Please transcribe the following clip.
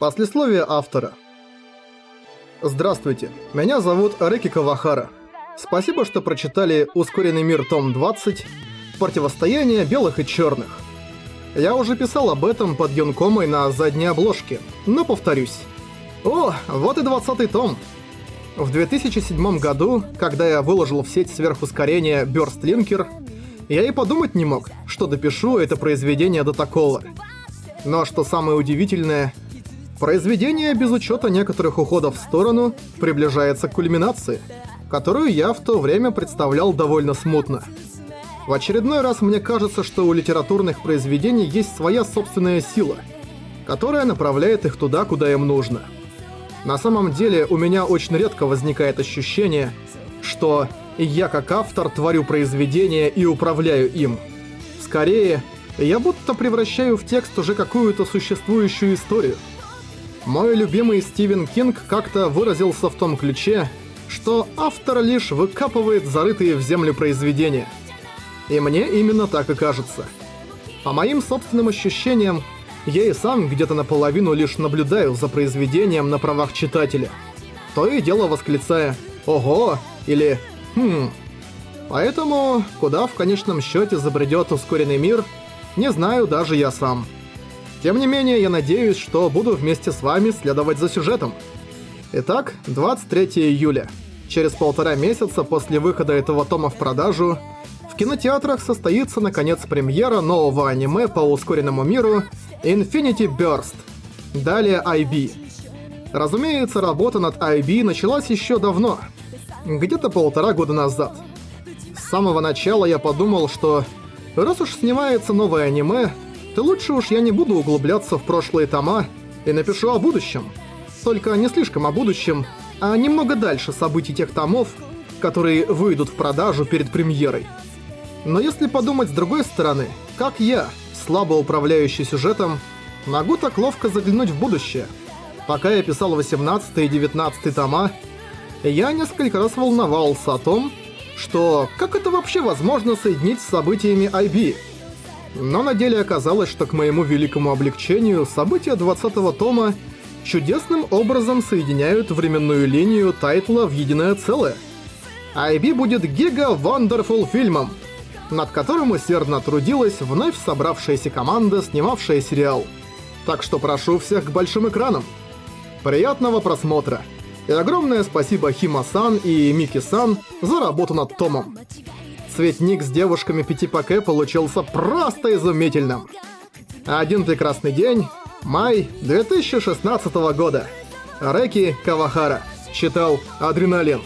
Послесловие автора. Здравствуйте, меня зовут Реки Кавахара. Спасибо, что прочитали «Ускоренный мир. Том 20. Противостояние белых и черных». Я уже писал об этом под юнкомой на задней обложке, но повторюсь. О, вот и 20 том. В 2007 году, когда я выложил в сеть сверхускорение Burst Linker, я и подумать не мог, что допишу это произведение до такого. Но что самое удивительное, Произведение, без учета некоторых уходов в сторону, приближается к кульминации, которую я в то время представлял довольно смутно. В очередной раз мне кажется, что у литературных произведений есть своя собственная сила, которая направляет их туда, куда им нужно. На самом деле, у меня очень редко возникает ощущение, что я как автор творю произведение и управляю им. Скорее, я будто превращаю в текст уже какую-то существующую историю – мой любимый Стивен Кинг как-то выразился в том ключе, что автор лишь выкапывает зарытые в землю произведения. И мне именно так и кажется. По моим собственным ощущениям, я и сам где-то наполовину лишь наблюдаю за произведением на правах читателя. То и дело восклицая «Ого!» или «Хм». Поэтому, куда в конечном счете забредет ускоренный мир, не знаю даже я сам. Тем не менее, я надеюсь, что буду вместе с вами следовать за сюжетом. Итак, 23 июля. Через полтора месяца после выхода этого тома в продажу, в кинотеатрах состоится наконец премьера нового аниме по ускоренному миру Infinity Burst. Далее IB. Разумеется, работа над IB началась еще давно, где-то полтора года назад. С самого начала я подумал, что раз уж снимается новое аниме, то лучше уж я не буду углубляться в прошлые тома и напишу о будущем. Только не слишком о будущем, а немного дальше событий тех томов, которые выйдут в продажу перед премьерой. Но если подумать с другой стороны, как я, слабо управляющий сюжетом, могу так ловко заглянуть в будущее? Пока я писал 18 и 19 тома, я несколько раз волновался о том, что как это вообще возможно соединить с событиями IB – но на деле оказалось, что к моему великому облегчению события 20-го тома чудесным образом соединяют временную линию тайтла в единое целое. IB будет гига-вандерфул фильмом, над которым усердно трудилась вновь собравшаяся команда, снимавшая сериал. Так что прошу всех к большим экранам. Приятного просмотра. И огромное спасибо Хима-сан и Мики-сан за работу над томом цветник с девушками 5ПК получился просто изумительным. Один прекрасный день, май 2016 года. Реки Кавахара. Читал Адреналин.